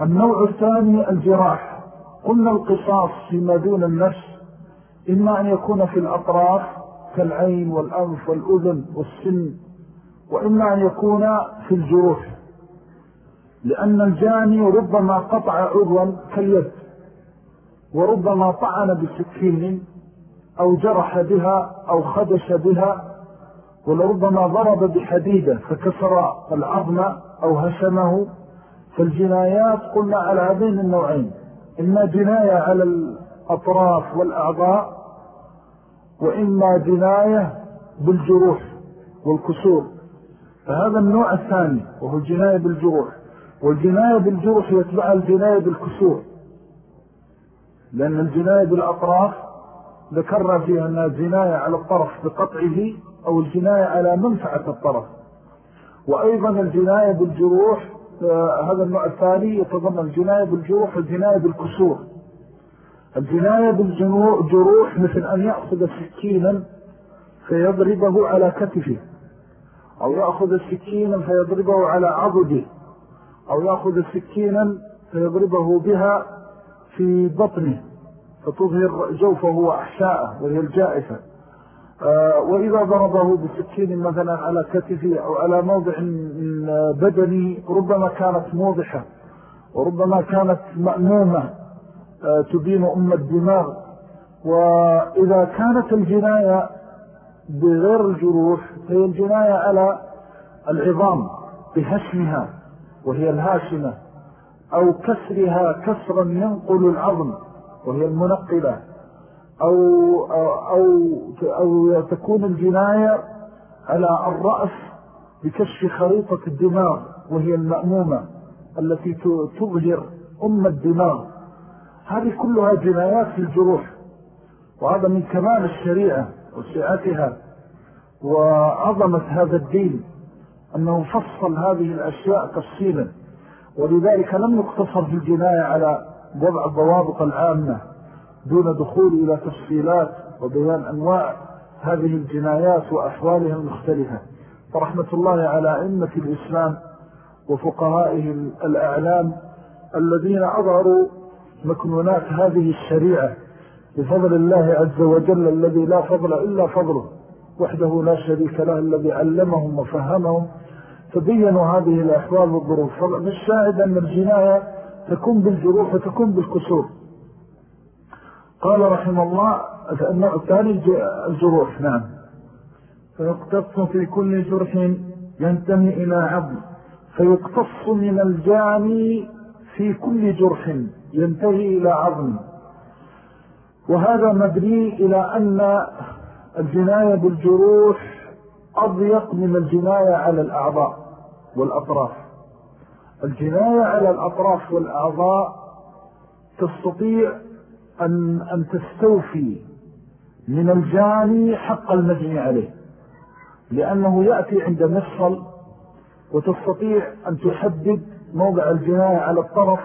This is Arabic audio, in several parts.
النوع الثاني الجراح. قلنا القصاص فيما دون النفس إما أن يكون في الأطراف كالعين والأنف والأذن والسن وإما أن يكون في الجروح لأن الجاني ربما قطع عضوا كاليد وربما طعن بسكين أو جرح بها أو خدش بها ولربما ضرب بحديدة فكسر العظم أو هشمه. فالجنايات قلنا على هذين النوعين. إما جناية على الأطراف والأعضاء وإما جناية بالجروح والكسور. فهذا النوع الثاني وهو الجناية بالجروح. والجناية بالجروح يتبع الجناية بالكسور. لأن الجناية بالأطراف ذكرنا فيها أنها جناية على الطرف بقطعه أو الجناية على منفعة الطرف. وأيضا الجناية بالجروح هذا النوع الثاني يتضمن الجناية بالجروح والجناية بالكسور. الجناية بالجروح مثل أن يأخذ سكينا فيضربه على كتفه أو يأخذ سكينا فيضربه على عضده أو يأخذ سكينا فيضربه بها في بطنه فتظهر جوفه وأحشاءه وهي الجائفة. وإذا ضربه بسكين مثلا على كتفه أو على موضع بدني ربما كانت موضحة وربما كانت مأمومة آه، تبين أم الدماغ. وإذا كانت الجناية بغير الجروح فهي الجناية على العظام بهشمها وهي الهاشمة أو كسرها كسرا ينقل العظم وهي المنقلة. أو, أو, أو تكون الجناية على الرأس بكشف خريطة الدماغ وهي المأمومة التي تظهر أم الدماغ. هذه كلها جنايات في الجروح وهذا من كمال الشريعة وسعتها وعظمة هذا الدين أنه فصل هذه الأشياء تفصيلا. ولذلك لم يقتصر في الجناية على وضع الضوابط العامة. دون دخول إلى تفصيلات وبيان أنواع هذه الجنايات وأحوالها المختلفة. فرحمة الله على أئمة الإسلام وفقهائه الأعلام الذين أظهروا مكنونات هذه الشريعة بفضل الله عز وجل الذي لا فضل إلا فضله وحده لا شريك له الذي علمهم وفهمهم. تبينوا هذه الأحوال والظروف. فالشاهد أن الجناية تكون بالجروح وتكون بالكسور. قال رحمه الله الثاني الجروح نعم. فيقتص في كل جرح ينتمي إلى عظم. فيقتص من الجاني في كل جرح ينتهي إلى عظم. وهذا مبني إلى أن الجناية بالجروح أضيق من الجناية على الأعضاء والأطراف. الجناية على الأطراف والأعضاء تستطيع أن, أن تستوفي من الجاني حق المجني عليه لأنه يأتي عند مفصل وتستطيع أن تحدد موضع الجناية على الطرف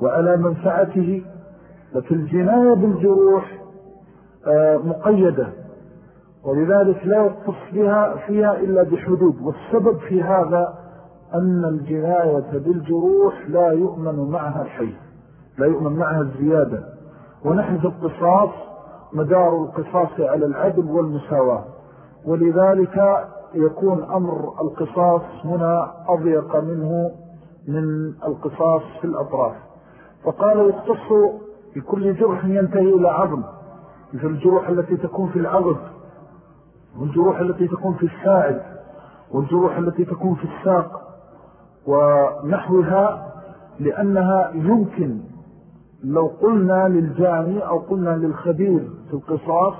وعلى منفعته لكن الجناية بالجروح آه، مقيدة ولذلك لا يقص بها فيها إلا بحدود والسبب في هذا أن الجناية بالجروح لا يؤمن معها شيء لا يؤمن معها الزيادة. ونحن في القصاص مدار القصاص على العدل والمساواة. ولذلك يكون أمر القصاص هنا أضيق منه من القصاص في الأطراف. فقال يختص في كل جرح ينتهي إلى عظم مثل الجروح التي تكون في العظم والجروح التي تكون في الساعد والجروح التي تكون في الساق ونحوها لأنها يمكن لو قلنا للجاني أو قلنا للخبير في القصاص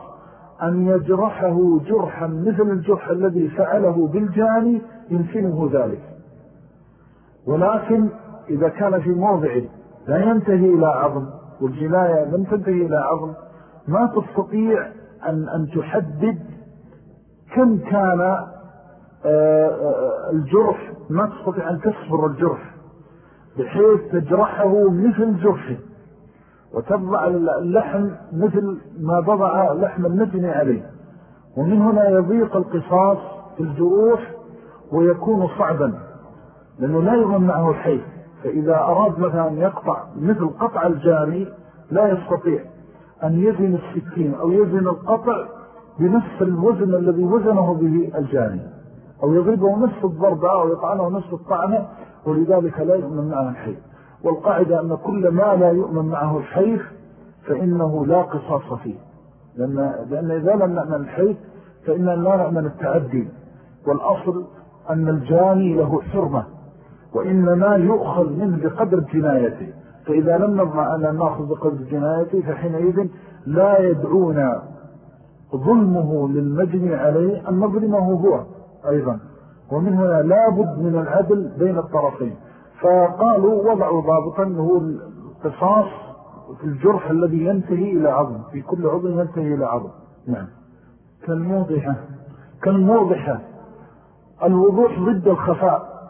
أن يجرحه جرحا مثل الجرح الذي فعله بالجاني يمكنه ذلك. ولكن إذا كان في موضع لا ينتهي إلى عظم والجناية لم تنتهي إلى عظم ما تستطيع أن, أن تحدد كم كان آه، آه، الجرح ما تستطيع أن تصبر الجرح بحيث تجرحه مثل جرحه. وتضع اللحم مثل ما بضع لحم النجم عليه. ومن هنا يضيق القصاص في الجروح ويكون صعبا لأنه لا يغم معه الحيث. فإذا أراد مثلا يقطع مثل قطع الجاني لا يستطيع أن يزن السكين أو يزن القطع بنفس الوزن الذي وزنه به الجاني. أو يضربه نصف الضربة أو يطعنه نصف الطعنة ولذلك لا يؤمن معه الحيف والقاعدة أن كل ما لا يؤمن معه الحيف فإنه لا قصاص فيه. لأن, لأن إذا لم نأمن الحيف فإننا لا نأمن التعدي. والأصل أن الجاني له حرمة وإنما يؤخذ منه بقدر جنايته. فإذا لم نضمع أن نأخذ بقدر جنايته فحينئذ لا يدعونا ظلمه للمجني عليه أن نظلمه هو أيضا. ومن هنا لابد من العدل بين الطرفين. فقالوا وضعوا ضابطا هو القصاص في الجرح الذي ينتهي إلى عظم في كل عظم ينتهي إلى عظم. نعم. كالموضحة. كالموضحة. الوضوح ضد الخفاء.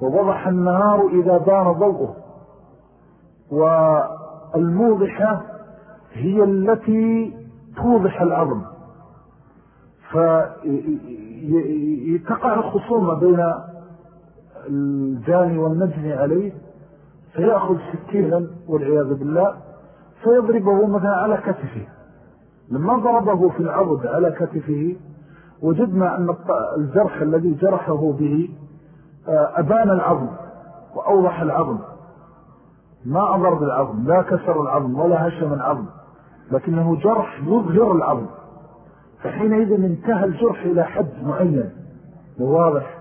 ووضح النهار إذا بان ضوءه. والموضحة هي التي توضح العظم. فتقع الخصومة بين الجاني والنجني عليه فيأخذ سكينا والعياذ بالله فيضربه مثلا على كتفه. لما ضربه في العرض على كتفه وجدنا أن الجرح الذي جرحه به آه، أبان العظم وأوضح العظم. ما أضر بالعظم لا كسر العظم ولا هشم العظم لكنه جرح يظهر العظم. فحينئذ انتهى الجرح إلى حد معين. وواضح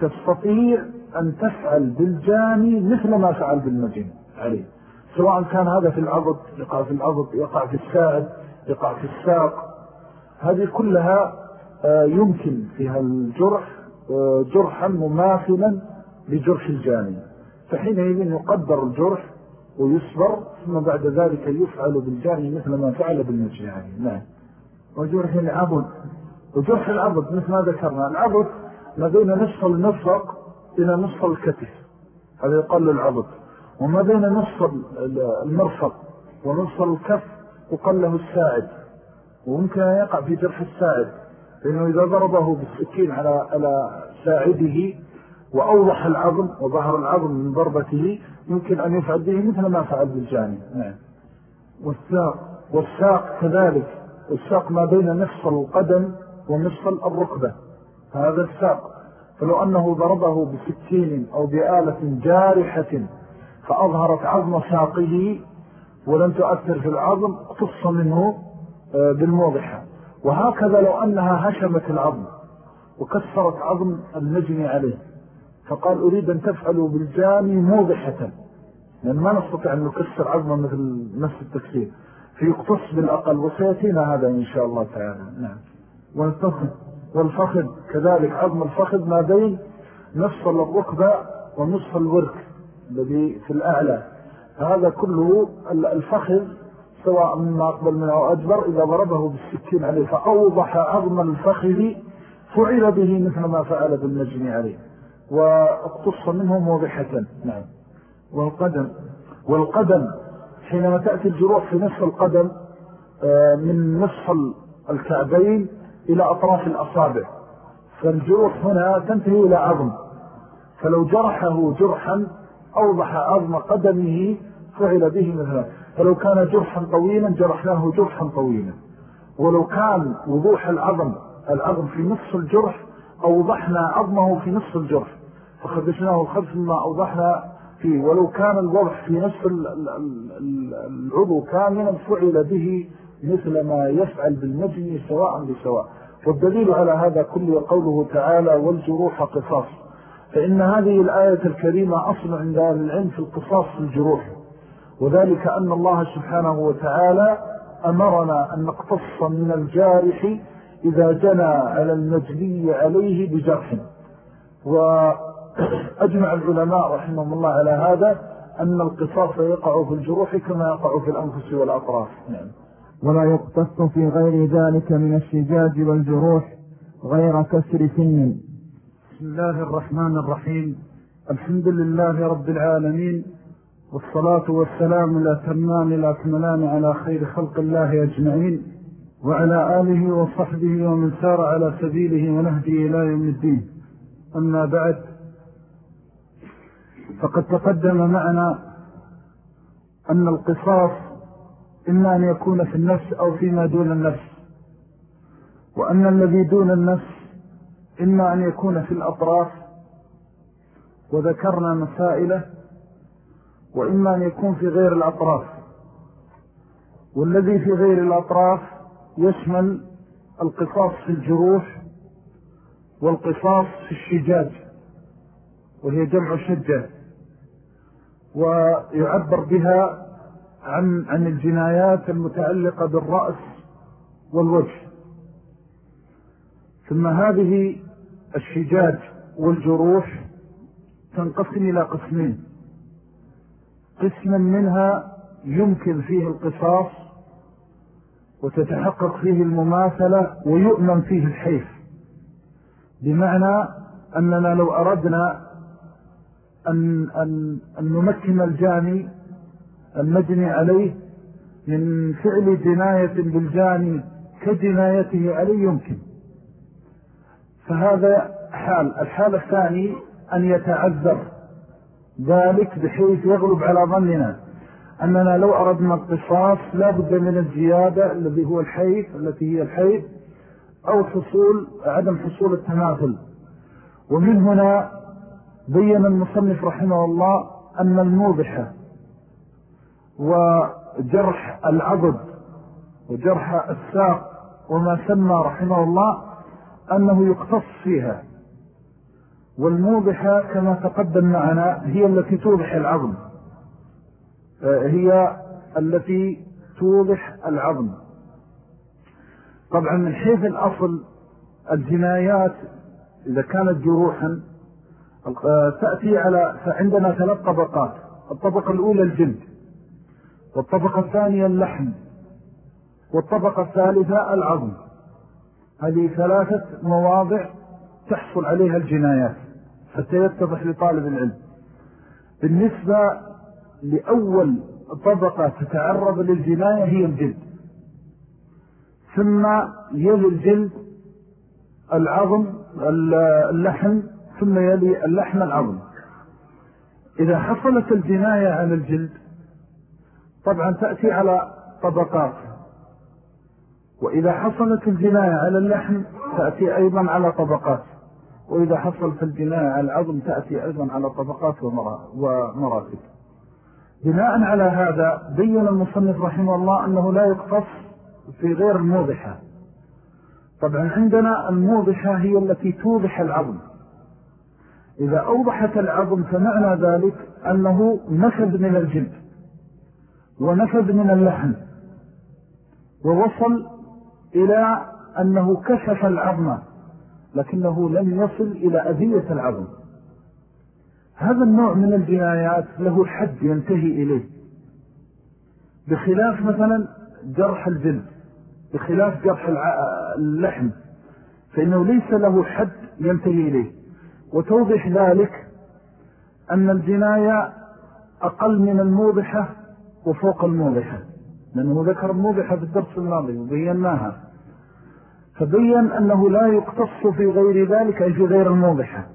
تستطيع أن تفعل بالجاني مثل ما فعل بالمجن عليه سواء كان هذا في العضد يقع في العضد يقع في الساعد يقع في الساق. هذه كلها آه، يمكن فيها الجرح آه، جرحا مماثلا لجرح الجاني. فحينئذ يقدر الجرح ويصبر ثم بعد ذلك يفعل بالجاني مثل ما فعل بالمجاني. نعم. وجرح العبد. وجرح العبد مثل ما ذكرنا العبد ما بين نصف المفرق إلى نصف الكتف. هذا يقال العبد وما بين نصف المرفق ونصف الكف يقال له الساعد. وممكن أن يقع في جرح الساعد. لأنه إذا ضربه بالسكين على على ساعده وأوضح العظم وظهر العظم من ضربته يمكن أن يفعل به مثل ما فعل بالجاني. نعم. والساق والساق كذلك. الساق ما بين نصف القدم ونصف الركبة. هذا الساق. فلو أنه ضربه بسكين أو بآلة جارحة فأظهرت عظم ساقه ولم تؤثر في العظم اقتص منه آه، بالموضحة. وهكذا لو أنها هشمت العظم وكسرت عظم المجني عليه. فقال أريد أن تفعلوا بالجاني موضحة لأن ما نستطيع أن نكسر عظمه مثل نفس التكسير. فيقتص بالأقل وسيأتينا هذا إن شاء الله تعالى. نعم. والفخذ والفخذ كذلك عظم الفخذ ما بين نصف الركبة ونصف الورك الذي في الأعلى. هذا كله الفخذ سواء مما أقبل منه أو أدبر إذا ضربه بالسكين عليه فأوضح عظم الفخذ فعل به مثل ما فعل بالنجم عليه. واقتص منه موضحة. نعم. والقدم. والقدم حينما تأتي الجروح في نصف القدم آه، من نصف الكعبين إلى أطراف الأصابع. فالجروح هنا تنتهي إلى عظم. فلو جرحه جرحا أوضح عظم قدمه فعل به مثلا فلو كان جرحا طويلا جرحناه جرحا طويلا. ولو كان وضوح العظم العظم في نصف الجرح أوضحنا عظمه في نصف الجرح. فخدشناه خلف ما أوضحنا فيه. ولو كان الوضح في نصف العضو كاملا فعل به مثل ما يفعل بالمجني سواء بسواء. والدليل على هذا كله قوله تعالى والجروح قصاص. فإن هذه الآية الكريمة أصل عند أهل العلم في القصاص في الجروح. وذلك أن الله سبحانه وتعالى أمرنا أن نقتص من الجارح إذا جنى على المجلي عليه بجرح. وأجمع العلماء رحمهم الله على هذا أن القصاص يقع في الجروح كما يقع في الأنفس والأطراف. نعم. ولا يقتص في غير ذلك من الشجاج والجروح غير كسر سن. بسم الله الرحمن الرحيم. الحمد لله رب العالمين والصلاة والسلام الأتمان الأكملان على خير خلق الله أجمعين وعلى آله وصحبه ومن سار على سبيله ونهدي إلى يوم الدين. أما بعد فقد تقدم معنا أن القصاص إما أن يكون في النفس أو فيما دون النفس. وأن الذي دون النفس إما أن يكون في الأطراف وذكرنا مسائله وإما أن يكون في غير الأطراف. والذي في غير الأطراف يشمل القصاص في الجروح والقصاص في الشجاج وهي جمع شجة ويعبر بها عن, عن الجنايات المتعلقة بالرأس والوجه. ثم هذه الشجاج والجروح تنقسم إلى قسمين. قسم منها يمكن فيه القصاص وتتحقق فيه المماثلة ويؤمن فيه الحيف. بمعنى أننا لو أردنا أن, أن, أن نمكن الجاني المجني عليه من فعل جناية بالجاني كجنايته عليه يمكن. فهذا حال. الحال الثاني أن يتعذر ذلك بحيث يغلب على ظننا. أننا لو أردنا القصاص لا بد من الزيادة الذي هو الحيث التي هي الحيث أو حصول عدم حصول التماثل ومن هنا بين المصنف رحمه الله أن الموضحة وجرح العضد وجرح الساق وما سمى رحمه الله أنه يقتص فيها. والموضحة كما تقدم معنا هي التي توضح العظم. آه، هي التي توضح العظم. طبعا من حيث الأصل الجنايات إذا كانت جروحا آه، تأتي على فعندنا ثلاث طبقات الطبقة الأولى الجلد. والطبقة الثانية اللحم والطبقة الثالثة العظم. هذه ثلاثة مواضع تحصل عليها الجنايات حتى يتضح لطالب العلم. بالنسبة لأول طبقة تتعرض للجناية هي الجلد. ثم يلي الجلد العظم اللحم ثم يلي اللحم العظم. إذا حصلت الجناية على الجلد طبعا تأتي على طبقات وإذا حصلت الجناية على اللحم تأتي أيضا على طبقات وإذا حصلت الجناية على العظم تأتي أيضا على طبقات ومراتب. بناء على هذا بين المصنف رحمه الله أنه لا يقتص في غير الموضحة. طبعا عندنا الموضحة هي التي توضح العظم. إذا أوضحت العظم فمعنى ذلك أنه نفذ من الجلد. ونفذ من اللحم ووصل إلى أنه كشف العظم لكنه لم يصل إلى أذية العظم. هذا النوع من الجنايات له حد ينتهي إليه. بخلاف مثلا جرح الجلد بخلاف جرح اللحم فإنه ليس له حد ينتهي إليه. وتوضح ذلك أن الجناية أقل من الموضحة وفوق الموضحة لأنه ذكر الموضحة في الدرس الماضي وبيناها. فبين أنه لا يقتص في غير ذلك أي في غير الموضحة.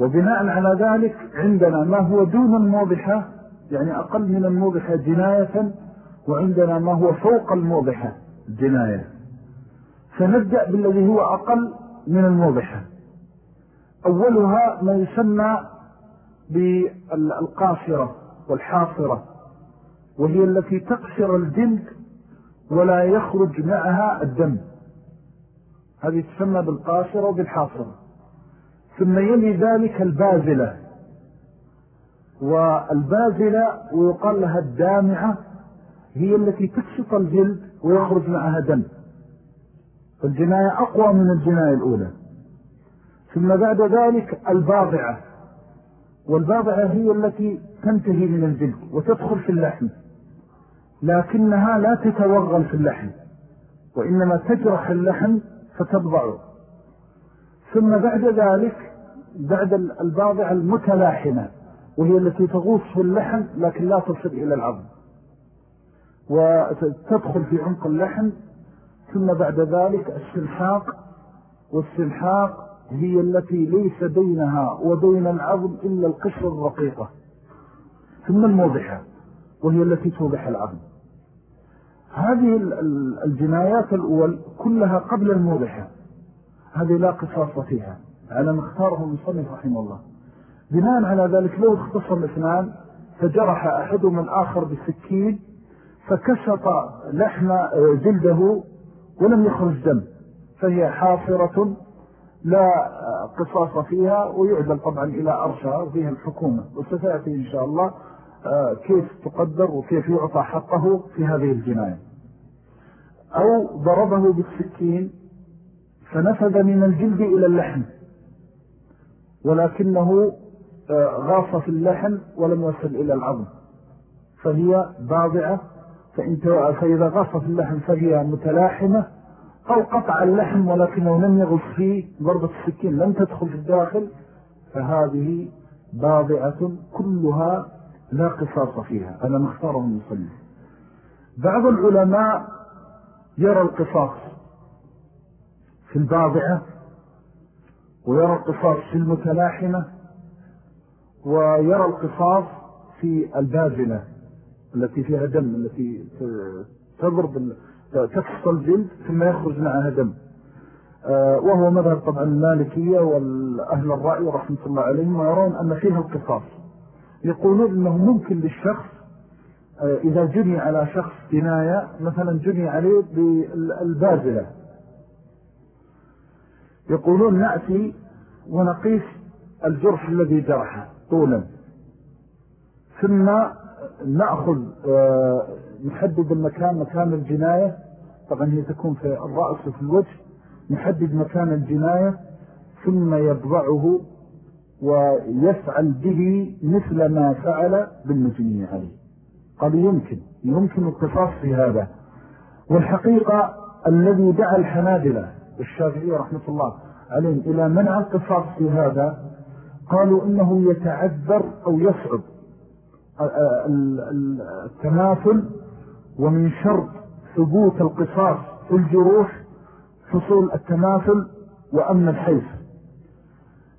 وبناء على ذلك عندنا ما هو دون الموضحة يعني أقل من الموضحة جناية وعندنا ما هو فوق الموضحة جناية. فنبدأ بالذي هو أقل من الموضحة. أولها ما يسمى بالقاصرة والحاصرة. وهي التي تقصر الجلد ولا يخرج معها الدم. هذه تسمى بالقاصرة وبالحاصرة. ثم يلي ذلك البازلة. والبازلة ويقال لها الدامعة هي التي تكشط الجلد ويخرج معها دم. فالجناية أقوى من الجناية الأولى. ثم بعد ذلك الباضعة. والباضعة هي التي تنتهي من الجلد وتدخل في اللحم. لكنها لا تتوغل في اللحم وإنما تجرح اللحم فتبضعه ثم بعد ذلك بعد الباضعة المتلاحمة وهي التي تغوص في اللحم لكن لا تصل إلى العظم. وتدخل في عمق اللحم ثم بعد ذلك السلحاق والسلحاق هي التي ليس بينها وبين العظم إلا القشر الرقيقة ثم الموضحة وهي التي توضح العظم. هذه الجنايات الأول كلها قبل الموضحة. هذه لا قصاص فيها. على ما اختاره المصنف رحمه الله. بناء على ذلك لو اختصم اثنان فجرح أحدهم الآخر بالسكين فكشط لحم جلده ولم يخرج دم. فهي حافرة لا قصاص فيها ويعدل طبعا إلى أرشها وفيها الحكومة. وستأتي إن شاء الله آه، كيف تقدر وكيف يعطى حقه في هذه الجناية. أو ضربه بالسكين فنفذ من الجلد إلى اللحم. ولكنه آه، غاص في اللحم ولم يصل إلى العظم. فهي باضعة فإذا غاص في اللحم فهي متلاحمة أو قطع اللحم ولكنه لم يغص فيه ضربة السكين لم تدخل في الداخل فهذه باضعة كلها لا قصاص فيها أنا مختاره المصلي. بعض العلماء يرى القصاص في الباضعة ويرى القصاص في المتلاحمة ويرى القصاص في البازلة التي فيها دم التي تضرب تفصل الجلد ثم يخرج معها دم. آه، وهو مذهب طبعا المالكية والأهل الرأي رحمة الله عليهم ويرون أن فيها القصاص. يقولون أنه ممكن للشخص آه، إذا جني على شخص جناية مثلا جني عليه بالبازلة. يقولون نأتي ونقيس الجرح الذي جرحه طولا. ثم نأخذ آه، نحدد المكان مكان الجناية. طبعا هي تكون في الرأس وفي الوجه. نحدد مكان الجناية ثم يضعه ويفعل به مثل ما فعل بالمجنية عليه. قال يمكن يمكن القصاص في هذا. والحقيقة الذي دعا الحنابلة الشافعية رحمة الله عليهم إلى منع القصاص في هذا قالوا إنه يتعذر أو يصعب التماثل ومن شرط ثبوت القصاص في الجروح حصول التماثل وأمن الحيث.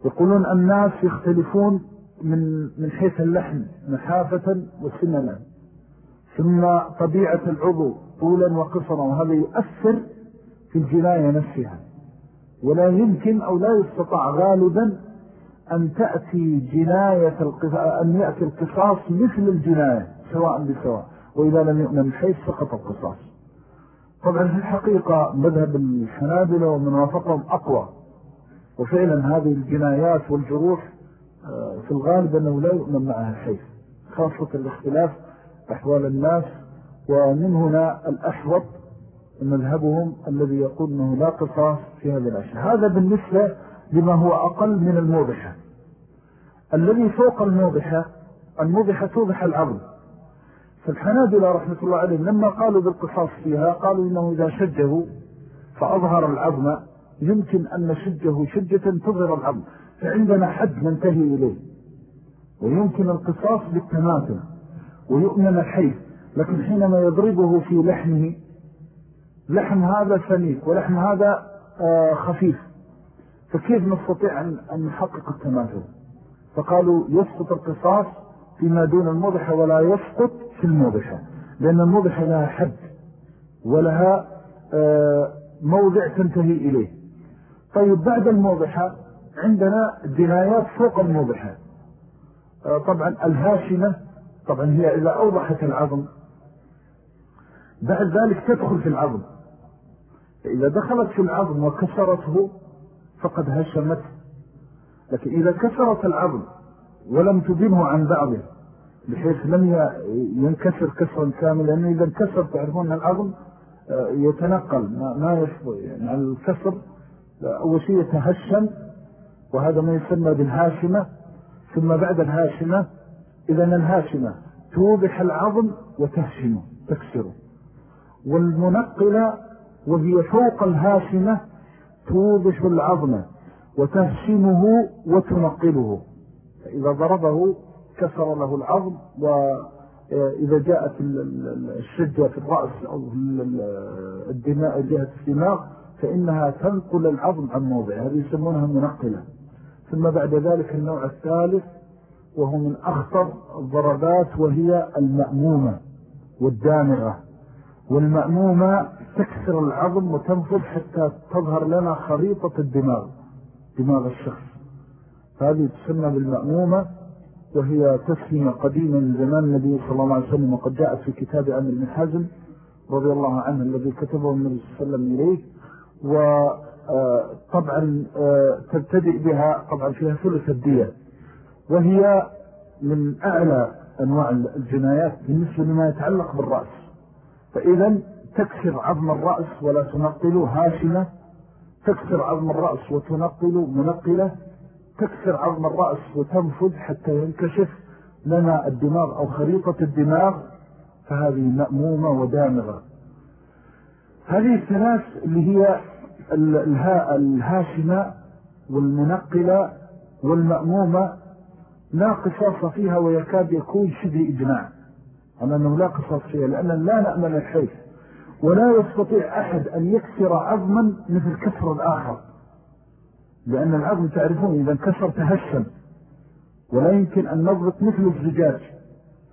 يقولون الناس يختلفون من من حيث اللحم محافة وسننا. ثم طبيعة العضو طولا وقصرا. وهذا يؤثر في الجناية نفسها. ولا يمكن أو لا يستطاع غالبا أن تأتي جناية أن يأتي القصاص مثل الجناية سواء بسواء. وإذا لم يؤمن حيث سقط القصاص. طبعا في الحقيقة مذهب الحنابلة ومن وافقهم أقوى. وفعلا هذه الجنايات والجروح آه، في الغالب أنه لا يؤمن معها حيث خاصة الاختلاف أحوال الناس. ومن هنا الأحوط مذهبهم الذي يقول أنه لا قصاص في هذه الأشياء هذا بالنسبة لما هو أقل من الموضحة. الذي فوق الموضحة الموضحة توضح العظم. فالحنابلة رحمة الله عليهم لما قالوا بالقصاص فيها قالوا إنه إذا شجه فأظهر العظم. يمكن أن شجه شجة تظهر العظم فعندنا حد ننتهي إليه. ويمكن القصاص بالتماثل ويؤمن الحيث لكن حينما يضربه في لحمه لحم هذا سميك ولحم هذا آه، خفيف فكيف نستطيع أن نحقق التماثل؟ فقالوا يسقط القصاص فيما دون الموضحة ولا يسقط في الموضحة لأن الموضحة لها حد ولها آه، موضع تنتهي إليه. طيب بعد الموضحة عندنا جنايات فوق الموضحة. آه، طبعا الهاشمة طبعا هي إذا أوضحت العظم بعد ذلك تدخل في العظم. إذا دخلت في العظم وكسرته فقد هشمت. لكن إذا كسرت العظم ولم تبنه عن بعضه بحيث لم ينكسر كسرا كاملا لأنه إذا انكسر تعرفون العظم آه، يتنقل ما يفضل يعني الكسر أول شيء يتهشم وهذا ما يسمى بالهاشمة. ثم بعد الهاشمة إذا الهاشمة توضح العظم وتهشمه تكسره والمنقلة وهي فوق الهاشمة توضح العظم وتهشمه وتنقله. فإذا ضربه كسر له العظم وإذا جاءت الشجة في الرأس أو الدماء جهة الدماغ فإنها تنقل العظم عن موضع هذه يسمونها منقلة. ثم بعد ذلك النوع الثالث وهو من أخطر الضربات وهي المأمومة والدامغة. والمأمومة تكسر العظم وتنفذ حتى تظهر لنا خريطة الدماغ دماغ الشخص. هذه تسمى بالمأمومة وهي تسمية قديمة من زمان النبي صلى الله عليه وسلم وقد جاءت في كتاب عمر بن حزم رضي الله عنه الذي كتبه النبي صلى الله عليه وسلم إليه. وطبعا آه، تبتدئ بها طبعا فيها ثلث الدية. وهي من أعلى أنواع الجنايات بالنسبة لما يتعلق بالرأس. فإذا تكسر عظم الرأس ولا تنقله هاشمة. تكسر عظم الرأس وتنقل منقلة. تكسر عظم الرأس وتنفذ حتى ينكشف لنا الدماغ أو خريطة الدماغ. فهذه مأمومة ودامغة. هذه الثلاث اللي هي الهاشمة والمنقلة والمأمومة لا قصاص فيها ويكاد يكون شبه إجماع. على أنه لا قصاص فيها لأن لا نأمن الحيث. ولا يستطيع أحد أن يكسر عظما مثل كسر الآخر. لأن العظم تعرفون إذا انكسر تهشم. ولا يمكن أن نضبط مثل الزجاج.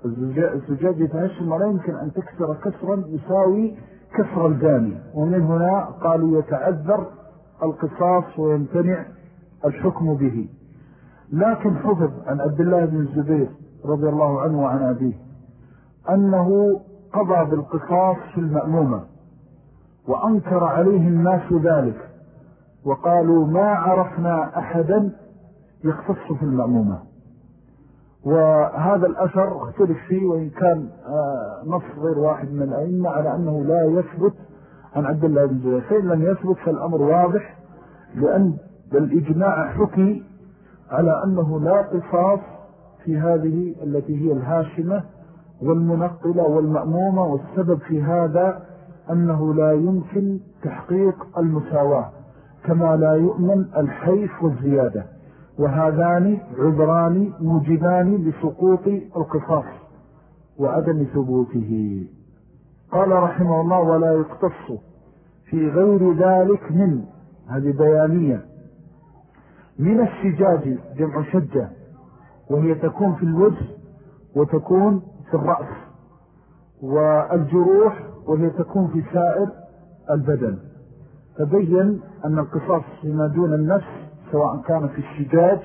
الزجاج يتهشم ولا يمكن أن تكسر كسرا يساوي كسر الجاني. ومن هنا قالوا يتعذر القصاص ويمتنع الحكم به. لكن حفظ عن عبد الله بن الزبير رضي الله عنه وعن أبيه أنه قضى بالقصاص في المأمومة وأنكر عليه الناس ذلك وقالوا ما عرفنا أحدا يختص في المأمومة. وهذا الأثر اختلف فيه وإن كان آه، نص غير واحد من الأئمة على أنه لا يثبت عن عبد الله بن زبير فإن لم يثبت فالأمر واضح لأن الإجماع حكي على أنه لا قصاص في هذه التي هي الهاشمة والمنقلة والمأمومة والسبب في هذا أنه لا يمكن تحقيق المساواة كما لا يؤمن الحيف والزيادة. وهذان عذران موجبان لسقوط القصاص وعدم ثبوته. قال رحمه الله ولا يقتص في غير ذلك من هذه بيانية من الشجاج جمع شجة وهي تكون في الوجه وتكون في الرأس والجروح وهي تكون في سائر البدن. فبين أن القصاص فيما دون النفس سواء كان في الشجاج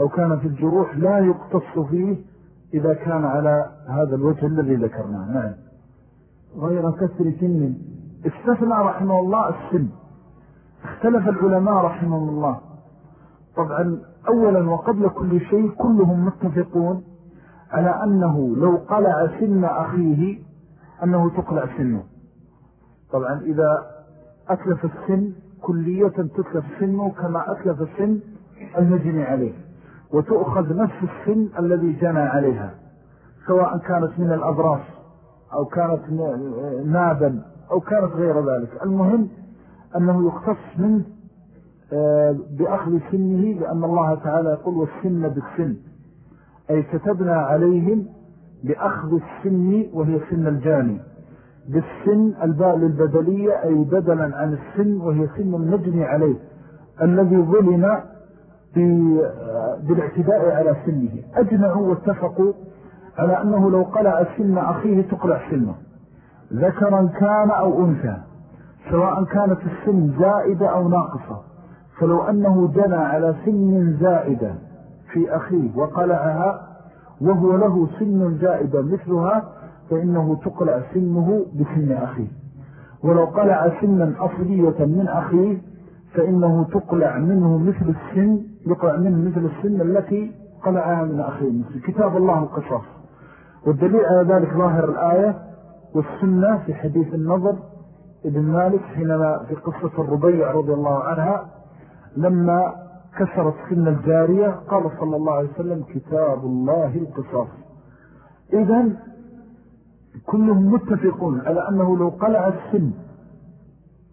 أو كان في الجروح لا يقتص فيه إذا كان على هذا الوجه الذي ذكرناه. نعم. غير كسر سن. استثنى رحمه الله السن. اختلف العلماء رحمه الله. طبعا أولا وقبل كل شيء كلهم متفقون على أنه لو قلع سن أخيه أنه تقلع سنه. طبعا إذا أتلف السن كلية تتلف سنه كما أتلف السن المجني عليه وتؤخذ نفس السن الذي جنى عليها سواء كانت من الأضراس أو كانت نابا أو كانت غير ذلك. المهم أنه يختص منه آه، بأخذ سنه لأن الله تعالى يقول والسن بالسن أي كتبنا عليهم بأخذ السن وهي سن الجاني. بالسن الباء للبدلية أي بدلا عن السن وهي سن المجني عليه الذي ظلم بالاعتداء على سنه. أجمعوا واتفقوا على أنه لو قلع سن أخيه تقلع سنه. ذكرا كان أو أنثى سواء كانت السن زائدة أو ناقصة. فلو أنه جنى على سن زائدة في أخيه وقلعها وهو له سن زائدة مثلها فإنه تقلع سنه بسن أخيه. ولو قلع سنا أصلية من أخيه فإنه تقلع منه مثل السن يقلع منه مثل السن التي قلعها من أخيه. مثل كتاب الله القصاص. والدليل على ذلك ظاهر الآية والسنة في حديث النظر ابن مالك حينما في قصة الربيع رضي الله عنها لما كسرت سن الجارية قال صلى الله عليه وسلم كتاب الله القصاص. إذن كلهم متفقون على أنه لو قلع السن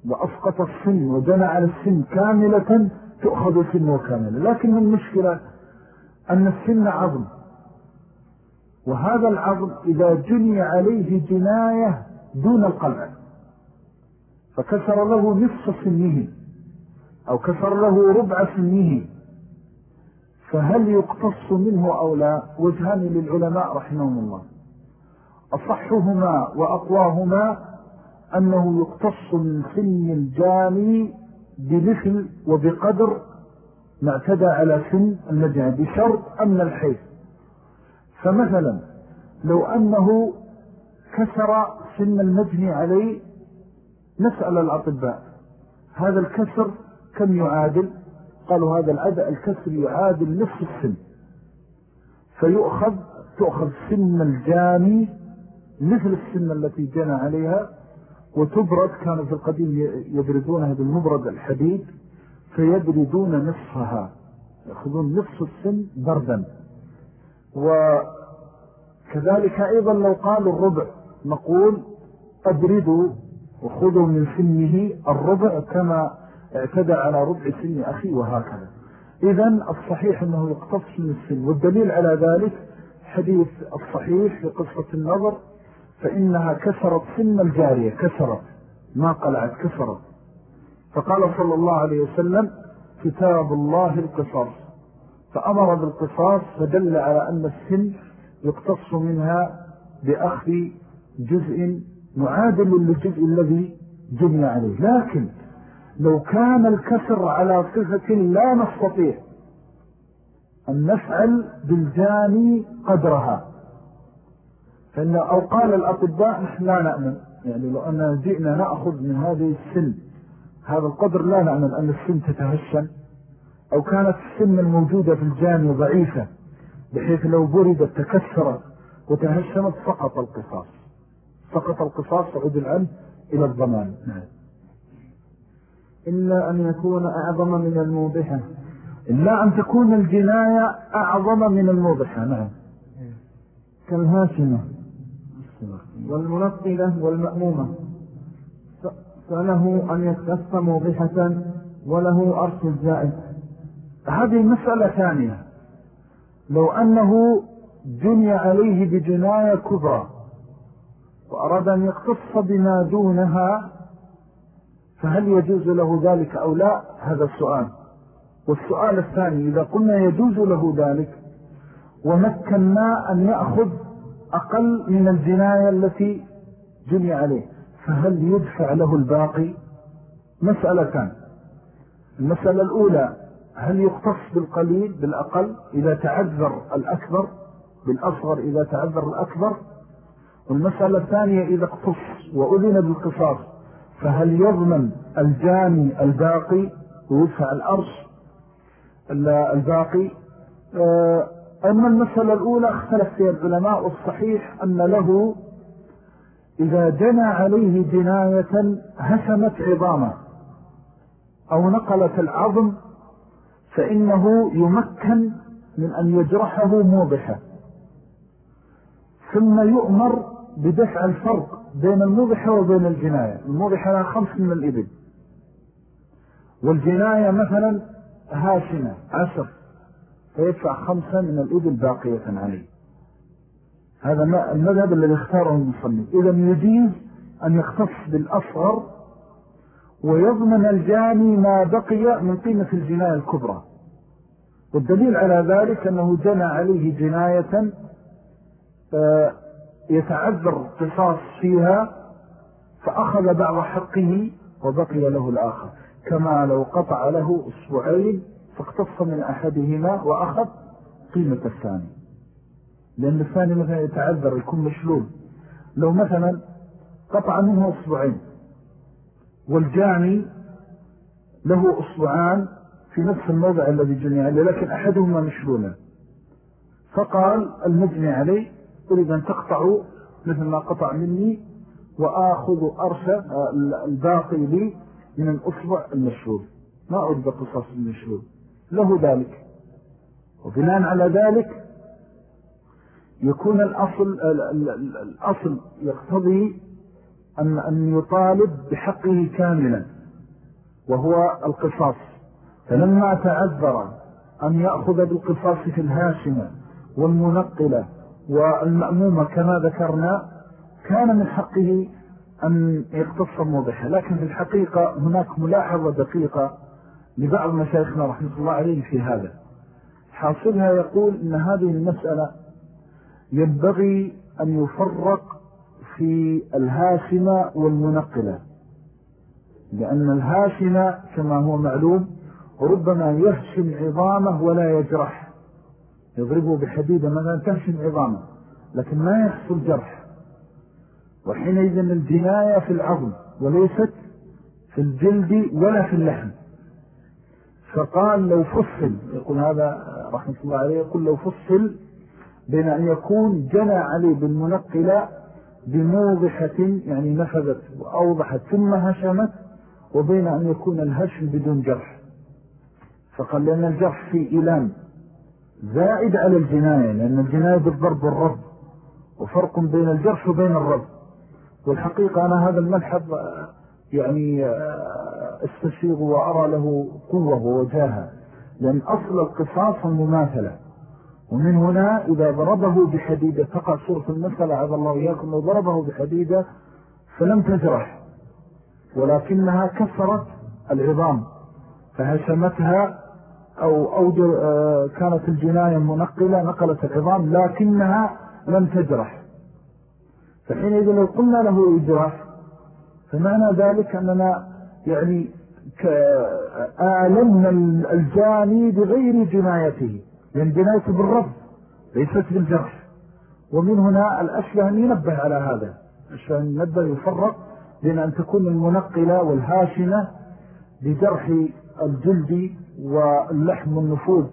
وأسقط السن وجنى على السن كاملة تؤخذ سنه كاملة. لكن المشكلة أن السن عظم. وهذا العظم إذا جني عليه جناية دون القلع. فكسر له نصف سنه أو كسر له ربع سنه. فهل يقتص منه أو لا؟ وجهان للعلماء رحمهم الله. أصحهما وأقواهما أنه يقتص من سن الجاني بمثل وبقدر ما اعتدى على سن النجاة بشرط أن الحيث فمثلا لو أنه كسر سن المجني عليه نسأل الأطباء هذا الكسر كم يعادل؟ قالوا هذا العدد الكسر يعادل نصف السن. فيؤخذ تؤخذ سن الجاني مثل السن التي جنى عليها وتبرد كانوا في القديم يبردونها بالمبرد الحديد فيبردون نصفها يأخذون نصف السن بردا. وكذلك أيضا لو قالوا الربع نقول أبردوا وخذوا من سنه الربع كما اعتدى على ربع سن أخي وهكذا. إذن الصحيح أنه يقتص من السن والدليل على ذلك حديث الصحيح في قصة النظر فإنها كسرت سن الجارية كسرت ما قلعت كسرت. فقال صلى الله عليه وسلم كتاب الله القصاص. فأمر بالقصاص فدل على أن السن يقتص منها بأخذ جزء معادل للجزء الذي جمع عليه. لكن لو كان الكسر على صفة لا نستطيع أن نفعل بالجاني قدرها. فإن أو قال الأطباء نحن لا نأمن. يعني لو أننا جئنا نأخذ من هذه السن هذا القدر لا نأمن أن السن تتهشم أو كانت السن الموجودة في الجاني ضعيفة بحيث لو بردت تكسرت وتهشمت سقط القصاص. سقط القصاص وعد عنه إلى الضمان. نعم. إلا أن يكون أعظم من الموضحة. إلا أن تكون الجناية أعظم من الموضحة. نعم. كالهاشمة. والمنقلة والمأمومة. فله أن يكتف موضحة وله أرش الزائد. هذه مسألة ثانية. لو أنه جني عليه بجناية كبرى وأراد أن يقتص بما دونها فهل يجوز له ذلك أو لا؟ هذا السؤال. والسؤال الثاني إذا قلنا يجوز له ذلك ومكنا أن يأخذ أقل من الجناية التي جني عليه. فهل يدفع له الباقي؟ مسألتان المسألة الأولى هل يختص بالقليل بالأقل إذا تعذر الأكبر؟ بالأصغر إذا تعذر الأكبر؟ والمسألة الثانية إذا اقتص وأذن بالقصاص فهل يضمن الجاني الباقي؟ ويدفع الأرش الباقي؟ آه، أما المسألة الأولى اختلف فيها العلماء والصحيح أن له إذا جنى عليه جناية هشمت عظامه أو نقلت العظم فإنه يمكن من أن يجرحه موضحة ثم يؤمر بدفع الفرق بين الموضحة وبين الجناية. الموضحة لها خمس من الإبل. والجناية مثلا هاشمة عشر. فيدفع خمسة من الإبل باقية عليه. هذا المذهب الذي اختاره المصنف. إذا يجيز أن يختص بالأصغر ويضمن الجاني ما بقي من قيمة الجناية الكبرى. والدليل على ذلك أنه جنى عليه جناية آه، يتعذر قصاص فيها فأخذ بعض حقه وبقي له الآخر. كما لو قطع له أسبوعين فاقتص من أحدهما وأخذ قيمة الثاني. لأن الثاني مثلا يتعذر يكون مشلول. لو مثلا قطع منه أسبوعين والجاني له أسبوعان في نفس الموضع الذي جني عليه لكن أحدهما مشلولا فقال المجني عليه أريد أن تقطعوا مثل ما قطع مني وآخذ أرشى الباقي لي من الأسبوع المشهور ما أريد قصص المشهور له ذلك. وبناء على ذلك يكون الأصل, الأصل يقتضي أن, أن يطالب بحقه كاملا وهو القصاص. فلما تعذر أن يأخذ بالقصاص في الهاشمة والمنقلة والمأمومة كما ذكرنا كان من حقه أن يقتص موضحة لكن في الحقيقة هناك ملاحظة دقيقة لبعض مشايخنا رحمة الله عليه في هذا. حاصلها يقول أن هذه المسألة ينبغي أن يفرق في الهاشمة والمنقلة. لأن الهاشمة كما هو معلوم ربما يهشم عظامه ولا يجرح. يضربه بحديدة مثلا تهشم عظامه لكن ما يحصل جرح. وحينئذ الجناية في العظم وليست في الجلد ولا في اللحم. فقال لو فصل يقول هذا رحمة الله عليه يقول لو فصل بين أن يكون جنى عليه بالمنقلة بموضحة يعني نفذت وأوضحت ثم هشمت وبين أن يكون الهشم بدون جرح. فقال لأن الجرح في إيلام زائد على الجناية لأن الجناية بالضرب والرب وفرق بين الجرح وبين الرب. والحقيقة أنا هذا الملحظ يعني استشير وأرى له قوة ووجاهة لأن أصل القصاص المماثلة. ومن هنا إذا ضربه بحديدة تقع صورة المسألة عذا الله إياكم لو ضربه بحديدة فلم تجرح ولكنها كسرت العظام فهشمتها أو, أو آه، كانت الجناية منقلة نقلت العظام لكنها لم تجرح. فحينئذ لو قلنا له إجراح فمعنى ذلك أننا يعني آلمنا الجاني بغير جنايته لأن جنايته بالرفض ليست بالجرح. ومن هنا الأشبه أن ينبه على هذا. الأشبه أن ينبه يفرق بين أن تكون المنقلة والهاشمة بجرح الجلد واللحم والنفوذ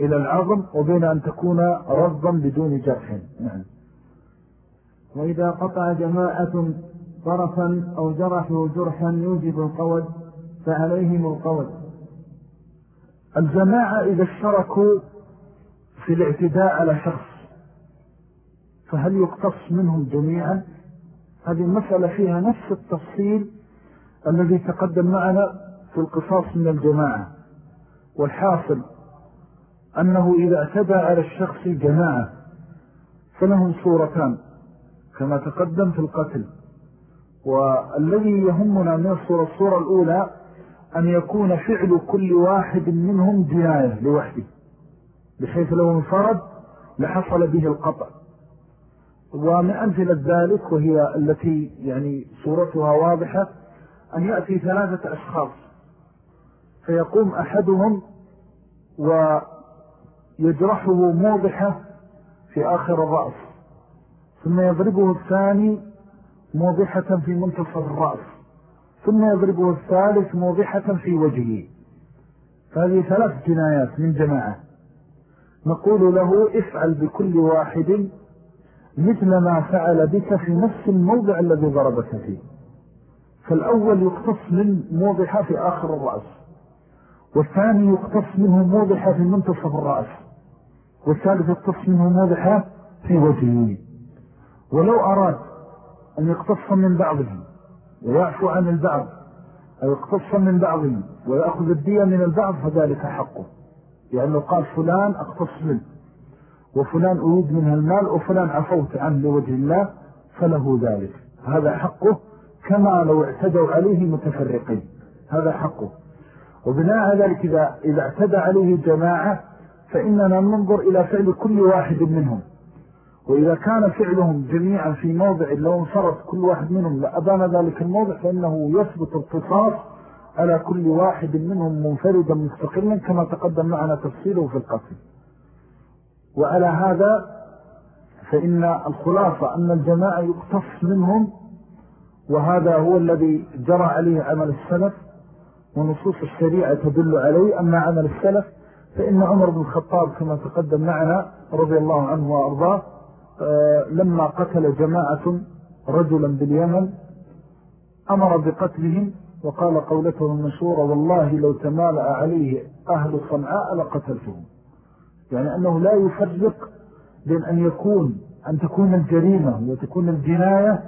إلى العظم وبين أن تكون رضا بدون جرح. نعم. وإذا قطع جماعة طرفا أو جرحوا جرحا يوجب القود فعليهم القود. الجماعة إذا اشتركوا في الاعتداء على شخص فهل يقتص منهم جميعا؟ هذه المسألة فيها نفس التفصيل الذي تقدم معنا في القصاص من الجماعة. والحاصل أنه إذا اعتدى على الشخص جماعة فلهم صورتان كما تقدم في القتل. والذي يهمنا من الصورة الصورة الأولى أن يكون فعل كل واحد منهم جناية لوحده بحيث لو انفرد لحصل به القطع. ومن أمثلة ذلك وهي التي يعني صورتها واضحة أن يأتي ثلاثة أشخاص فيقوم أحدهم ويجرحه موضحة في آخر الرأس ثم يضربه الثاني موضحة في منتصف الرأس ثم يضربه الثالث موضحة في وجهه. فهذه ثلاث جنايات من جماعة. نقول له افعل بكل واحد مثل ما فعل بك في نفس الموضع الذي ضربك فيه. فالأول يقتص من موضحة في آخر الرأس والثاني يقتص منه موضحة في منتصف الرأس والثالث يقتص منه موضحة في وجهه. ولو أراد أن يقتص من بعضهم ويعفو عن البعض أو يقتص من بعضهم ويأخذ الدية من البعض فذلك حقه. يعني قال فلان أقتص منه وفلان أريد منها المال وفلان عفوت عنه لوجه الله فله ذلك. هذا حقه كما لو اعتدوا عليه متفرقين. هذا حقه. وبناء على ذلك إذا, إذا اعتدى عليه جماعة فإننا ننظر إلى فعل كل واحد منهم. وإذا كان فعلهم جميعا في موضع لو انصرف كل واحد منهم لأبان ذلك الموضع فإنه يثبت القصاص على كل واحد منهم منفردا مستقلا كما تقدم معنا تفصيله في القتل وعلى هذا فإن الخلاصة أن الجماعة يقتص منهم وهذا هو الذي جرى عليه عمل السلف ونصوص الشريعة تدل عليه. أما عمل السلف فإن عمر بن الخطاب كما تقدم معنا رضي الله عنه وأرضاه لما قتل جماعة رجلا باليمن أمر بقتلهم وقال قولته المشهورة والله لو تمالأ عليه أهل صنعاء لقتلتهم. يعني أنه لا يفرق بين أن يكون أن تكون الجريمة وتكون الجناية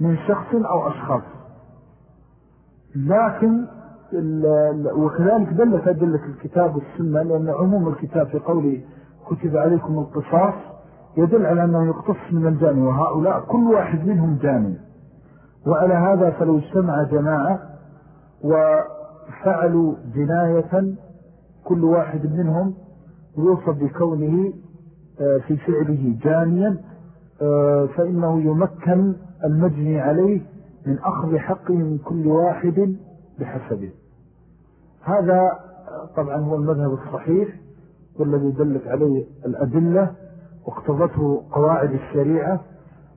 من شخص أو أشخاص. لكن وكذلك دلت أدلة الكتاب والسنة لأن عموم الكتاب في قوله كتب عليكم القصاص يدل على أنه يقتص من الجاني وهؤلاء كل واحد منهم جاني. وعلى هذا فلو اجتمع جماعة وفعلوا جناية كل واحد منهم يوصف بكونه آه، في فعله جانيا آه، فإنه يمكن المجني عليه من أخذ حقه من كل واحد بحسبه. هذا طبعا هو المذهب الصحيح والذي دلت عليه الأدلة. واقتضته قواعد الشريعة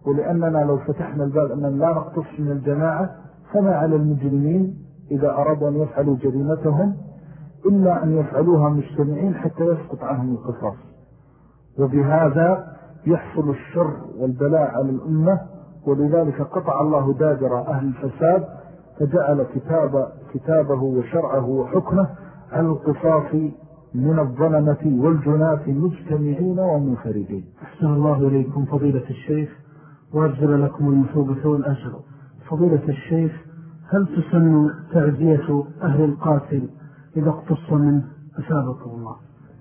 ولأننا لو فتحنا الباب أننا لا نقتص من الجماعة فما على المجرمين إذا أرادوا أن يفعلوا جريمتهم إلا أن يفعلوها مجتمعين حتى يسقط عنهم القصاص. وبهذا يحصل الشر والبلاء على الأمة ولذلك قطع الله دادر أهل الفساد فجعل كتاب كتابه وشرعه وحكمه على القصاص من الظلمة والجنات مجتمعين ومنفردين أحسن الله إليكم فضيلة الشيخ وأجزل لكم المثوبة والأجر فضيلة الشيخ هل تسن تعزية أهل القاتل إذا اقتص منه؟ أسابكم الله.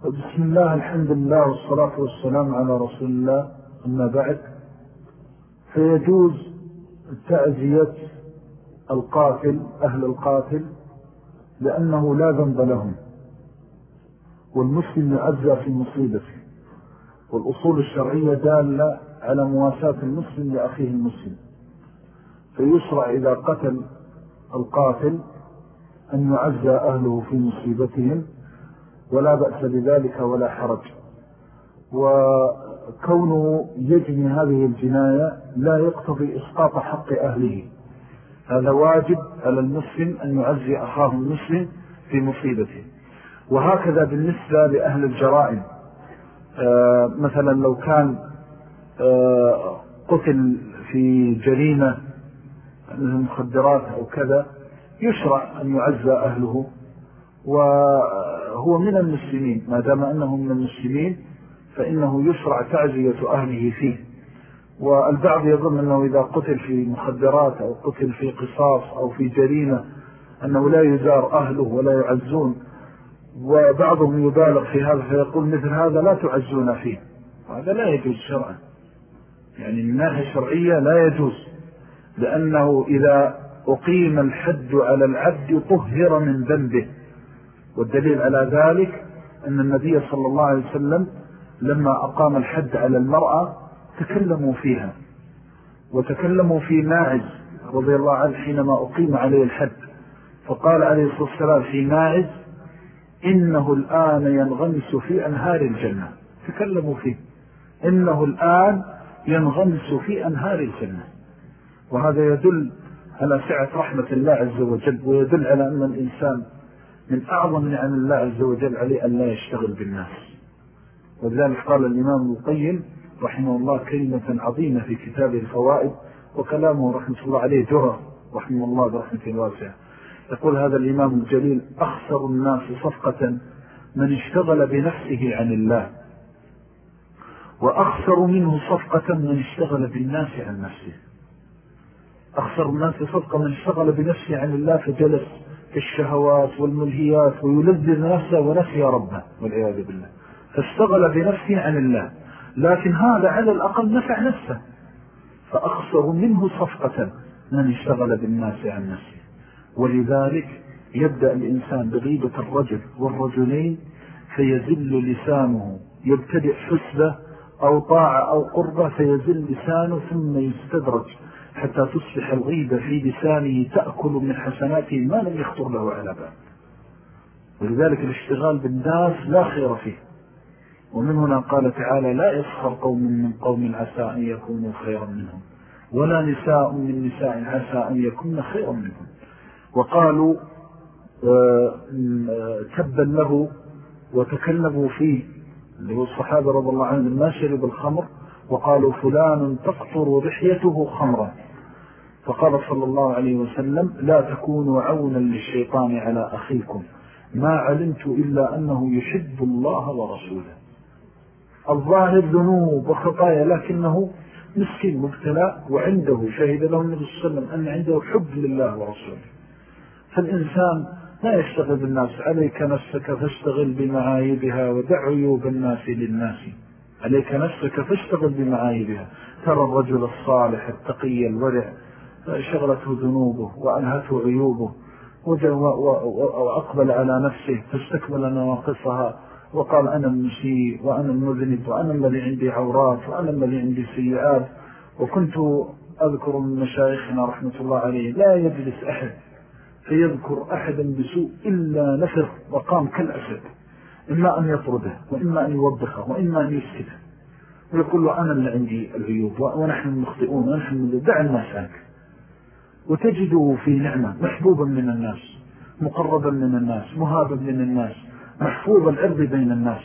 بسم الله الحمد لله والصلاة والسلام على رسول الله. أما بعد فيجوز تعزية القاتل أهل القاتل لأنه لا ذنب لهم. والمسلم يعزى في مصيبته والأصول الشرعية دالة على مواساة المسلم لأخيه المسلم. فيشرع إذا قتل القاتل أن يعزى أهله في مصيبتهم ولا بأس بذلك ولا حرج. وكونه يجني هذه الجناية لا يقتضي إسقاط حق أهله. هذا واجب على المسلم أن يعزي أخاه المسلم في مصيبته. وهكذا بالنسبة لأهل الجرائم. آه مثلا لو كان آه قتل في جريمة مثل المخدرات أو كذا يشرع أن يعزى أهله وهو من المسلمين. ما دام أنه من المسلمين فإنه يشرع تعزية أهله فيه. والبعض يظن أنه إذا قتل في مخدرات أو قتل في قصاص أو في جريمة أنه لا يزار أهله ولا يعزون وبعضهم يبالغ في هذا فيقول مثل هذا لا تعزون فيه. وهذا لا يجوز شرعا. يعني من ناحية شرعية لا يجوز. لأنه إذا أقيم الحد على العبد طهر من ذنبه. والدليل على ذلك أن النبي صلى الله عليه وسلم لما أقام الحد على المرأة تكلموا فيها. وتكلموا في ماعز رضي الله عنه حينما أقيم عليه الحد. فقال عليه الصلاة والسلام في ماعز إنه الآن ينغمس في أنهار الجنة. تكلموا فيه. إنه الآن ينغمس في أنهار الجنة. وهذا يدل على سعة رحمة الله عز وجل ويدل على أن الإنسان من أعظم نعم الله عز وجل عليه أن لا يشتغل بالناس. وذلك قال الإمام القيم رحمه الله كلمة عظيمة في كتاب الفوائد وكلامه رحمة الله عليه جرى رحمه الله برحمة الواسعة يقول هذا الإمام الجليل أخسر الناس صفقة من اشتغل بنفسه عن الله. وأخسر منه صفقة من اشتغل بالناس عن نفسه. أخسر الناس صفقة من اشتغل بنفسه عن الله فجلس في الشهوات والملهيات ويلذذ نفسه ونسي ربه والعياذ بالله. فاشتغل بنفسه عن الله. لكن هذا على الأقل نفع نفسه. فأخسر منه صفقة من اشتغل بالناس عن نفسه. ولذلك يبدأ الإنسان بغيبة الرجل والرجلين فيزل لسانه يبتدئ حسبة أو طاعة أو قربة فيزل لسانه ثم يستدرج حتى تصبح الغيبة في لسانه تأكل من حسناته ما لم يخطر له على بال. ولذلك الاشتغال بالناس لا خير فيه. ومن هنا قال تعالى لا يسخر قوم من قوم عسى أن يكونوا خيرا منهم ولا نساء من نساء عسى أن يكون خيرا منهم. وقالوا آه، تبا له وتكلموا فيه. اللي هو الصحابة رضي الله عنهم ما شرب الخمر؟ وقالوا فلان تقطر رحيته خمرا. فقال صلى الله عليه وسلم لا تكونوا عونا للشيطان على أخيكم. ما علمت إلا أنه يحب الله ورسوله. الظاهر ذنوب وخطايا لكنه مسكين مبتلاء وعنده شهد له النبي صلى الله عليه وسلم أن عنده حب لله ورسوله. فالإنسان لا يشتغل بالناس عليك نفسك فاشتغل بمعايبها ودع عيوب الناس للناس. عليك نفسك فاشتغل بمعايبها. ترى الرجل الصالح التقي الورع شغلته ذنوبه وأنهته عيوبه وأقبل على نفسه فاستكمل نواقصها وقال أنا المسيء وأنا المذنب وأنا الذي عندي عورات وأنا الذي عندي سيئات. وكنت أذكر من مشايخنا رحمة الله عليه لا يجلس أحد فيذكر أحدا بسوء إلا نفر وقام كالأسد. إما أن يطرده وإما أن يوبخه وإما أن يسكته. ويقول له أنا اللي عندي العيوب ونحن المخطئون ونحن من دع الناس عنك. وتجده في نعمة محبوبا من الناس مقربا من الناس مهابا من الناس محفوظ العرض بين الناس.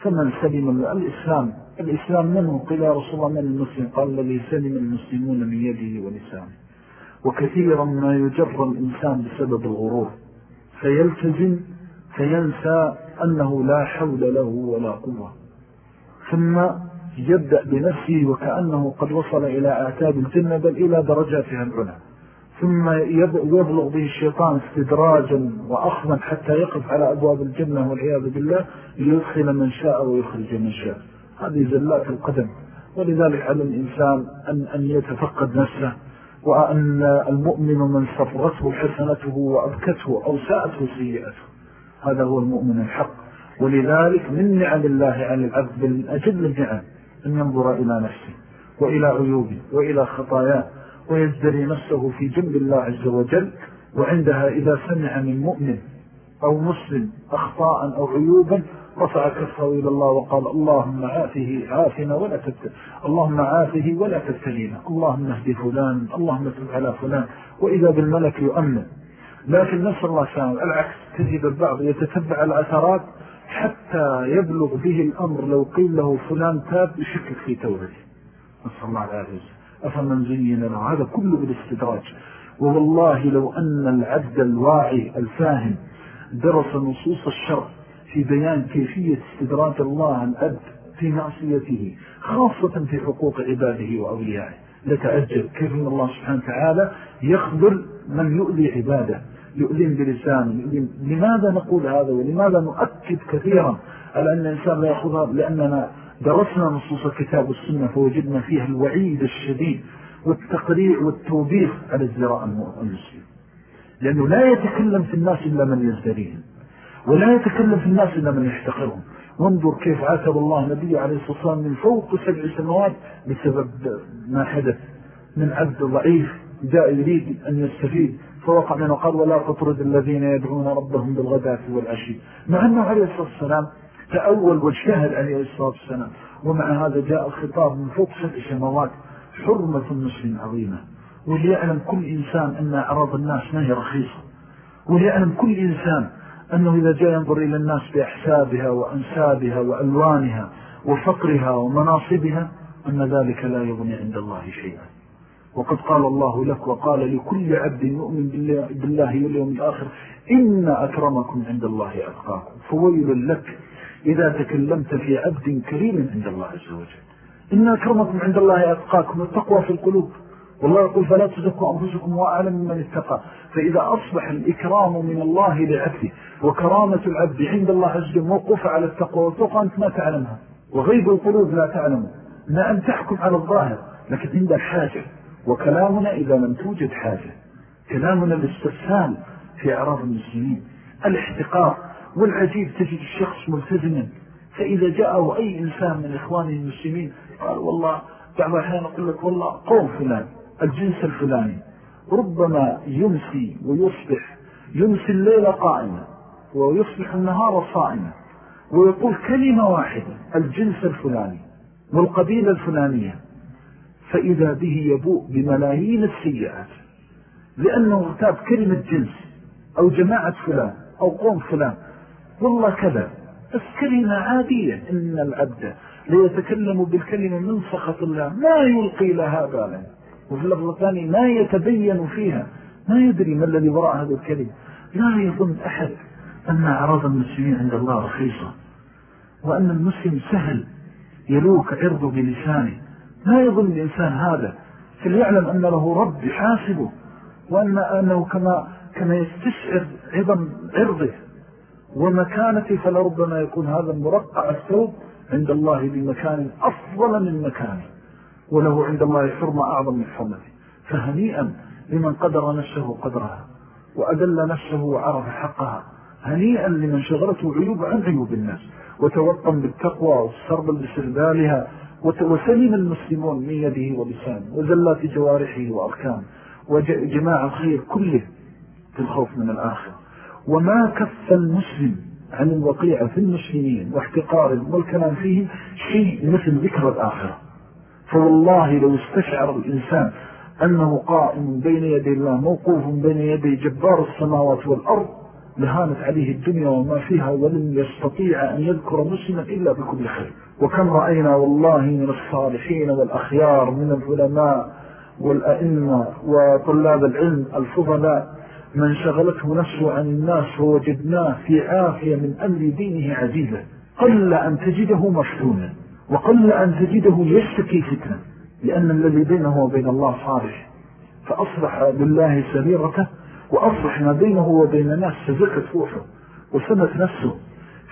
فمن سلم الإسلام الإسلام منه يا رسول الله من المسلم؟ قال الذي سلم المسلمون من يده ولسانه. وكثيرا ما يجر الإنسان بسبب الغرور. فيلتزم فينسى أنه لا حول له ولا قوة. ثم يبدأ بنفسه وكأنه قد وصل إلى آتاب الجنة بل إلى درجاتها العلى ثم يبلغ به الشيطان استدراجا وأخذا حتى يقف على أبواب الجنة والعياذ بالله ليدخل من شاء ويخرج من شاء. هذه زلات القدم. ولذلك على الإنسان أن, أن يتفقد نفسه. وأن المؤمن من صفرته حسنته وأبكته أو ساءته سيئته. هذا هو المؤمن الحق. ولذلك من نعم الله على العبد من أجل النعم أن ينظر إلى نفسه وإلى عيوبه وإلى خطاياه ويزدري نفسه في جنب الله عز وجل. وعندها إذا سمع من مؤمن أو مسلم أخطاء أو عيوبا رفع كفه إلى الله وقال اللهم عافه عافنا ولا تبتل اللهم عافه ولا تبتلينا اللهم اهدي فلان اللهم تب على فلان وإذا بالملك يؤمن لكن نسأل الله سلام العكس تجد البعض يتتبع الأثرات حتى يبلغ به الأمر لو قيل له فلان تاب يشكك في توبته. نسأل الله العافية أفمن زين له؟ هذا كله بالاستدراج. والله لو أن العبد الواعي الفاهم درس نصوص الشر في بيان كيفية استدراج الله العبد في معصيته خاصة في حقوق عباده وأوليائه. لتعجب كيف أن الله سبحانه وتعالى يخبر من يؤذي عباده يؤذين بلسانه لماذا نقول هذا ولماذا نؤكد كثيرا على أن الإنسان لا يأخذها لأننا درسنا نصوص الكتاب والسنة فوجدنا فيها الوعيد الشديد والتقريع والتوبيخ على الزراء المسلم. لأنه لا يتكلم في الناس إلا من يزدريهم. ولا يتكلم في الناس إلا من يحتقرهم. وانظر كيف عاتب الله نبي عليه الصلاة والسلام من فوق سبع سنوات بسبب ما حدث. من عبد ضعيف جاء يريد أن يستفيد. فوقع منه قال ولا تطرد الذين يدعون ربهم بالغداة والعشي. مع أنه عليه الصلاة والسلام تأول واجتهد عليه الصلاة والسلام. ومع هذا جاء الخطاب من فوق سبع سنوات حرمة المسلم عظيمة. وليعلم كل إنسان أن أعراض الناس ما هي رخيصة. وليعلم كل إنسان أنه إذا جاء ينظر إلى الناس بأحسابها وأنسابها وألوانها وفقرها ومناصبها أن ذلك لا يغني عند الله شيئا. وقد قال الله لك وقال لكل عبد يؤمن بالله واليوم الآخر إن أكرمكم عند الله أتقاكم. فويل لك إذا تكلمت في عبد كريم عند الله عز وجل. إن أكرمكم عند الله أتقاكم. التقوى في القلوب. والله يقول فلا تزكوا أنفسكم وأعلم من اتقى. فإذا أصبح الإكرام من الله لعبده وكرامة العبد عند الله عز وجل موقف على التقوى والتقوى أنت ما تعلمها. وغيب القلوب لا تعلم ما أن تحكم على الظاهر لكن عند الحاجة. وكلامنا إذا لم توجد حاجة كلامنا الاستفسال في أعراض المسلمين الاحتقار والعجيب تجد الشخص ملتزما. فإذا جاءه أي إنسان من إخوانه المسلمين قال والله بعض الأحيان أقول لك والله قوم فلان. الجنس الفلاني. ربما يمسي ويصبح يمسي الليل قائمة ويصبح النهار صائمة ويقول كلمة واحدة الجنس الفلاني والقبيلة الفلانية. فإذا به يبوء بملايين السيئات لأنه ارتاب كلمة جنس أو جماعة فلان أو قوم فلان. والله كذا. بس كلمة عادية إن العبد ليتكلم بالكلمة من سخط الله ما يلقي لها بالا. وفي اللفظة الثانية ما يتبين فيها ما يدري ما الذي وراء هذا الكلمة. لا يظن أحد أن أعراض المسلمين عند الله رخيصة. وأن المسلم سهل يلوك عرضه بلسانه. لا يظن الإنسان هذا. فليعلم أن له رب يحاسبه وأن أنه كما, كما يستشعر عظم عرضه. ومكانته فلربما يكون هذا المرقع الثوب عند الله بمكان أفضل من مكانه. وله عند الله حرمة أعظم من حرمته. فهنيئا لمن قدر نفسه قدرها وأدل نفسه وعرف حقها. هنيئا لمن شغلته عيوب عن عيوب الناس وتوطن بالتقوى والسرب بسربالها وسلم المسلمون من يده ولسانه وزلات جوارحه وأركانه وجماع الخير كله في الخوف من الآخر. وما كف المسلم عن الوقيعة في المسلمين واحتقارهم والكلام فيهم شيء مثل ذكر الآخرة. فوالله لو استشعر الإنسان أنه قائم بين يدي الله موقوف بين يدي جبار السماوات والأرض لهانت عليه الدنيا وما فيها ولم يستطيع أن يذكر مسلما إلا بكل خير. وكم رأينا والله من الصالحين والأخيار من العلماء والأئمة وطلاب العلم الفضلاء من شغلته نفسه عن الناس فوجدناه في عافية من أمر دينه عزيزة قل أن تجده مفتونا. وقل أن تجده يشتكي فتنة لأن الذي بينه وبين الله صالح فأصبح بالله سريرته وأصبح ما بينه وبين الناس فزكت روحه وثبت نفسه.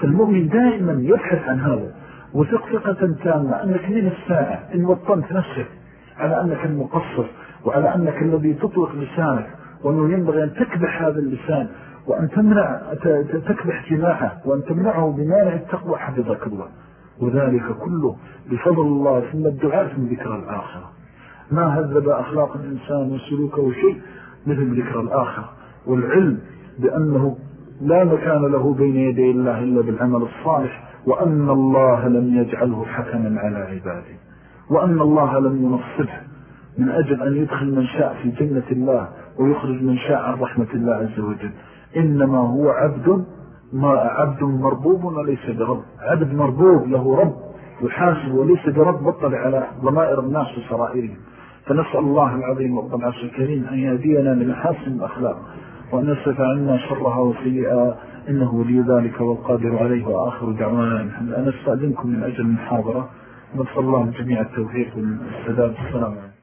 فالمؤمن دائما يبحث عن هذا وثق ثقة تامة أنك من الساعة إن وطنت نفسك على أنك المقصر وعلى أنك الذي تطلق لسانك وأنه ينبغي أن تكبح هذا اللسان وأن تمنع تكبح جماعة وأن تمنعه بمانع التقوى حفظك الله. وذلك كله بفضل الله ثم الدعاء ثم ذكر الآخرة. ما هذب أخلاق الإنسان وسلوكه شيء مثل ذكر الآخرة. والعلم بأنه لا مكان له بين يدي الله إلا بالعمل الصالح وأن الله لم يجعله حكما على عباده. وأن الله لم ينصبه. من أجل أن يدخل من شاء في جنة الله ويخرج من شاء عن رحمة الله عز وجل. إنما هو عبد ما عبد مربوب وليس برب. عبد مربوب له رب يحاسب وليس برب بطل على ضمائر الناس وسرائرهم. فنسأل الله العظيم رب العرش الكريم أن يهدينا لمحاسن الأخلاق وأن يصف عنا شرها وسيئها. إنه ولي ذلك والقادر عليه. وآخر دعوانا أنا أستأذنكم من أجل المحاضرة. ونسأل الله جميع التوفيق والسداد. السلام عليكم.